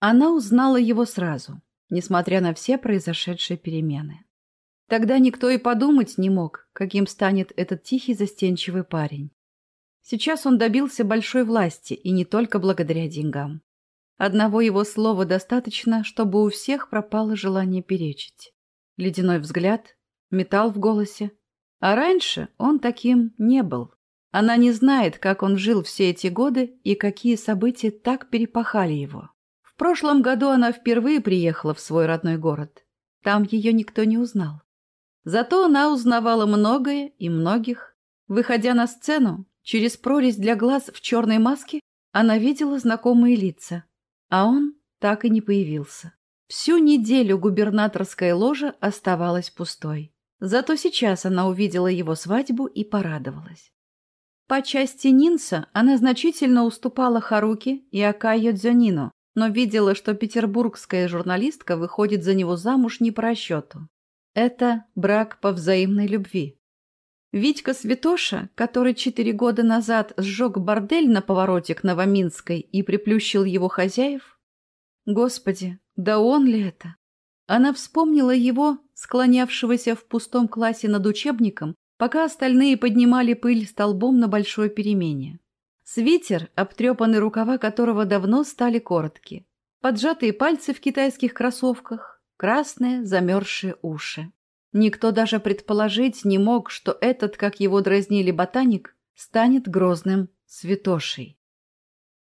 Она узнала его сразу, несмотря на все произошедшие перемены. Тогда никто и подумать не мог, каким станет этот тихий застенчивый парень. Сейчас он добился большой власти, и не только благодаря деньгам. Одного его слова достаточно, чтобы у всех пропало желание перечить. Ледяной взгляд, металл в голосе. А раньше он таким не был. Она не знает, как он жил все эти годы и какие события так перепахали его. В прошлом году она впервые приехала в свой родной город. Там ее никто не узнал. Зато она узнавала многое и многих. Выходя на сцену, через прорезь для глаз в черной маске, она видела знакомые лица. А он так и не появился. Всю неделю губернаторская ложа оставалась пустой. Зато сейчас она увидела его свадьбу и порадовалась. По части Нинса она значительно уступала Харуки и Акайо Дзюнину, но видела, что петербургская журналистка выходит за него замуж не по расчету. Это брак по взаимной любви. Витька Святоша, который четыре года назад сжег бордель на повороте к Новоминской и приплющил его хозяев? Господи, да он ли это? Она вспомнила его, склонявшегося в пустом классе над учебником, пока остальные поднимали пыль столбом на большой перемене. Свитер, обтрепанные рукава которого давно стали короткие, поджатые пальцы в китайских кроссовках, красные замерзшие уши. Никто даже предположить не мог, что этот, как его дразнили ботаник, станет грозным святошей.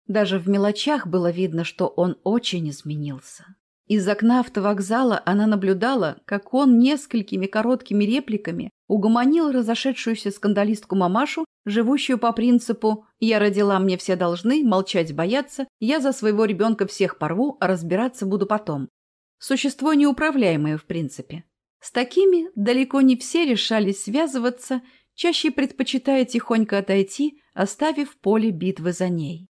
Даже в мелочах было видно, что он очень изменился. Из окна автовокзала она наблюдала, как он несколькими короткими репликами угомонил разошедшуюся скандалистку мамашу, живущую по принципу «я родила, мне все должны, молчать бояться, я за своего ребенка всех порву, а разбираться буду потом». Существо неуправляемое в принципе. С такими далеко не все решались связываться, чаще предпочитая тихонько отойти, оставив поле битвы за ней.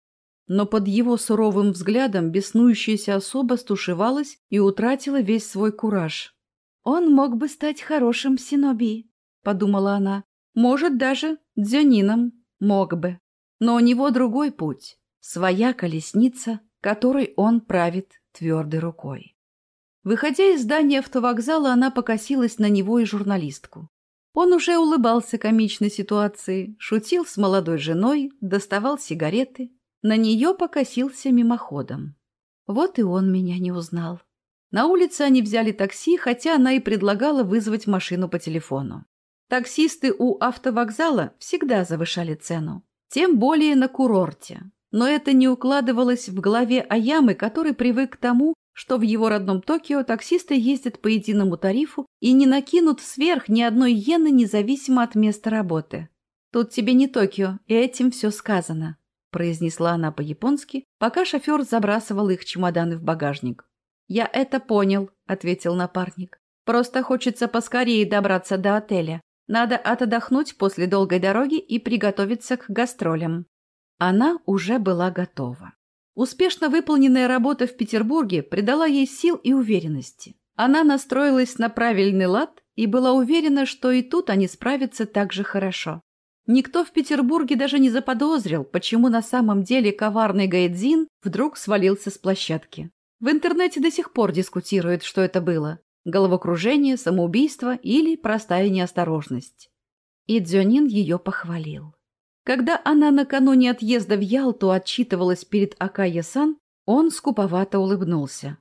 Но под его суровым взглядом беснующаяся особа стушевалась и утратила весь свой кураж. «Он мог бы стать хорошим синоби», — подумала она. «Может, даже дзюнином мог бы. Но у него другой путь, своя колесница, которой он правит твердой рукой». Выходя из здания автовокзала, она покосилась на него и журналистку. Он уже улыбался комичной ситуации, шутил с молодой женой, доставал сигареты, на нее покосился мимоходом. Вот и он меня не узнал. На улице они взяли такси, хотя она и предлагала вызвать машину по телефону. Таксисты у автовокзала всегда завышали цену, тем более на курорте. Но это не укладывалось в голове Аямы, который привык к тому, что в его родном Токио таксисты ездят по единому тарифу и не накинут сверх ни одной иены независимо от места работы. Тут тебе не Токио, и этим все сказано произнесла она по-японски, пока шофер забрасывал их чемоданы в багажник. «Я это понял», — ответил напарник. «Просто хочется поскорее добраться до отеля. Надо отдохнуть после долгой дороги и приготовиться к гастролям». Она уже была готова. Успешно выполненная работа в Петербурге придала ей сил и уверенности. Она настроилась на правильный лад и была уверена, что и тут они справятся так же хорошо. Никто в Петербурге даже не заподозрил, почему на самом деле коварный Гайдзин вдруг свалился с площадки. В интернете до сих пор дискутируют, что это было – головокружение, самоубийство или простая неосторожность. И Дзюнин ее похвалил. Когда она накануне отъезда в Ялту отчитывалась перед Акая-сан, он скуповато улыбнулся.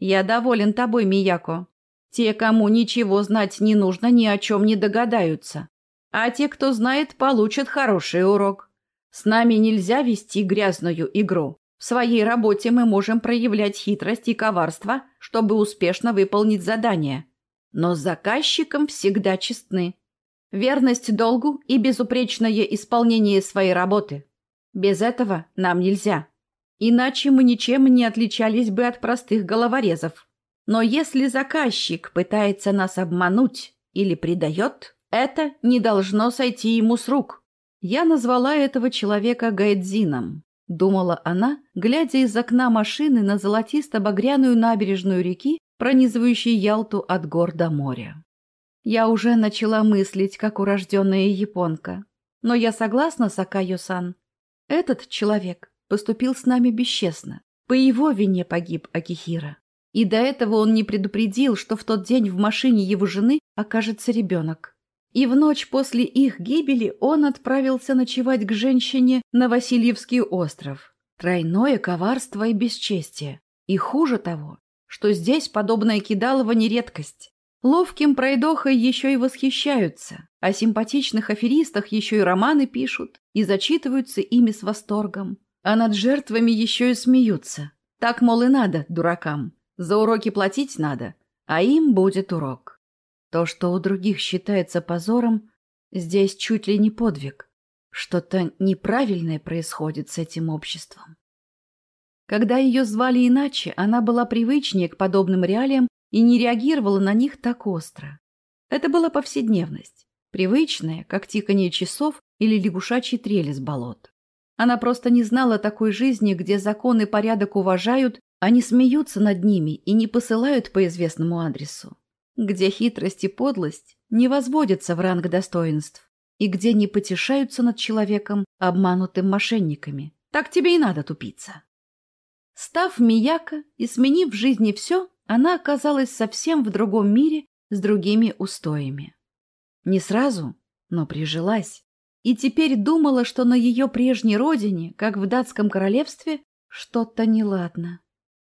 «Я доволен тобой, Мияко. Те, кому ничего знать не нужно, ни о чем не догадаются. А те, кто знает, получат хороший урок. С нами нельзя вести грязную игру. В своей работе мы можем проявлять хитрость и коварство, чтобы успешно выполнить задание. Но с заказчиком всегда честны. Верность долгу и безупречное исполнение своей работы. Без этого нам нельзя. Иначе мы ничем не отличались бы от простых головорезов. Но если заказчик пытается нас обмануть или предает, это не должно сойти ему с рук. Я назвала этого человека Гайдзином, думала она, глядя из окна машины на золотисто-багряную набережную реки, пронизывающей Ялту от гор до моря. Я уже начала мыслить, как урожденная японка. Но я согласна с Акаю-сан. Этот человек поступил с нами бесчестно. По его вине погиб Акихира. И до этого он не предупредил, что в тот день в машине его жены окажется ребенок. И в ночь после их гибели он отправился ночевать к женщине на Васильевский остров. Тройное коварство и бесчестие. И хуже того, что здесь подобное кидалово не редкость. Ловким пройдохой еще и восхищаются, о симпатичных аферистах еще и романы пишут и зачитываются ими с восторгом, а над жертвами еще и смеются. Так, мол, и надо, дуракам. За уроки платить надо, а им будет урок. То, что у других считается позором, здесь чуть ли не подвиг. Что-то неправильное происходит с этим обществом. Когда ее звали иначе, она была привычнее к подобным реалиям и не реагировала на них так остро. Это была повседневность, привычная, как тиканье часов или лягушачий трель из болот. Она просто не знала такой жизни, где закон и порядок уважают, а не смеются над ними и не посылают по известному адресу. Где хитрость и подлость не возводятся в ранг достоинств и где не потешаются над человеком, обманутым мошенниками. Так тебе и надо тупиться. Став Мияка и сменив в жизни все, она оказалась совсем в другом мире с другими устоями. Не сразу, но прижилась. И теперь думала, что на ее прежней родине, как в датском королевстве, что-то неладно.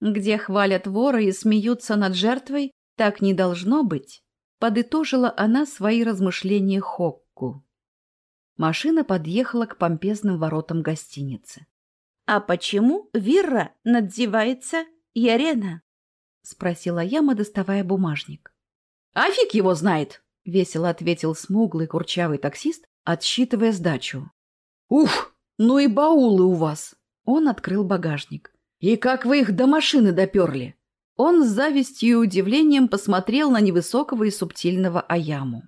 Где хвалят вора и смеются над жертвой, так не должно быть, подытожила она свои размышления Хокку. Машина подъехала к помпезным воротам гостиницы. «А почему Вирра надзевается Ярена?» — спросила Яма, доставая бумажник. — А фиг его знает! — весело ответил смуглый курчавый таксист, отсчитывая сдачу. — Ух, ну и баулы у вас! Он открыл багажник. — И как вы их до машины доперли? Он с завистью и удивлением посмотрел на невысокого и субтильного Аяму.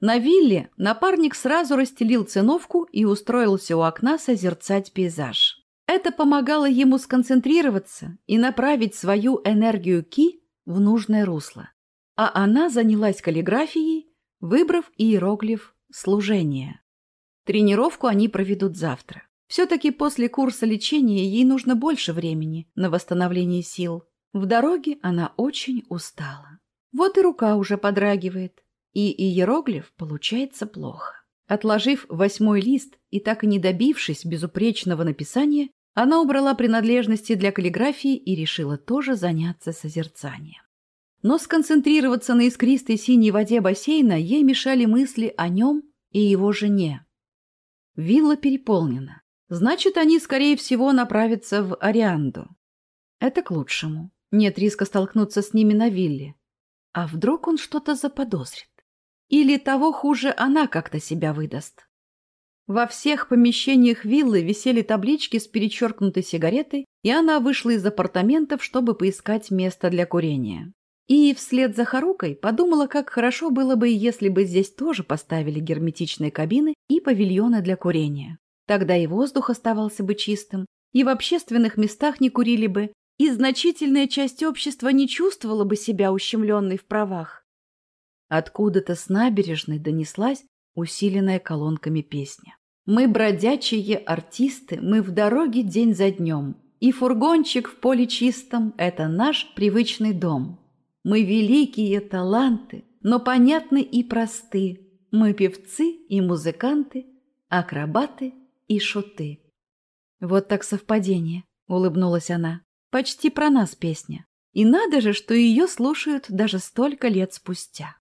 На вилле напарник сразу расстелил циновку и устроился у окна созерцать пейзаж. Это помогало ему сконцентрироваться и направить свою энергию Ки в нужное русло. А она занялась каллиграфией, выбрав иероглиф «служение». Тренировку они проведут завтра. Все-таки после курса лечения ей нужно больше времени на восстановление сил. В дороге она очень устала. Вот и рука уже подрагивает, и иероглиф получается плохо. Отложив восьмой лист и так и не добившись безупречного написания, она убрала принадлежности для каллиграфии и решила тоже заняться созерцанием. Но сконцентрироваться на искристой синей воде бассейна ей мешали мысли о нем и его жене. Вилла переполнена. Значит, они, скорее всего, направятся в Арианду. Это к лучшему. Нет риска столкнуться с ними на вилле. А вдруг он что-то заподозрит? Или того хуже, она как-то себя выдаст? Во всех помещениях виллы висели таблички с перечеркнутой сигаретой, и она вышла из апартаментов, чтобы поискать место для курения. И вслед за Харукой подумала, как хорошо было бы, если бы здесь тоже поставили герметичные кабины и павильоны для курения. Тогда и воздух оставался бы чистым, и в общественных местах не курили бы, и значительная часть общества не чувствовала бы себя ущемленной в правах. Откуда-то с набережной донеслась усиленная колонками песня. Мы бродячие артисты, мы в дороге день за днем, и фургончик в поле чистом – это наш привычный дом. Мы великие таланты, но понятны и просты. Мы певцы и музыканты, акробаты и шуты. Вот так совпадение, улыбнулась она. Почти про нас песня. И надо же, что ее слушают даже столько лет спустя.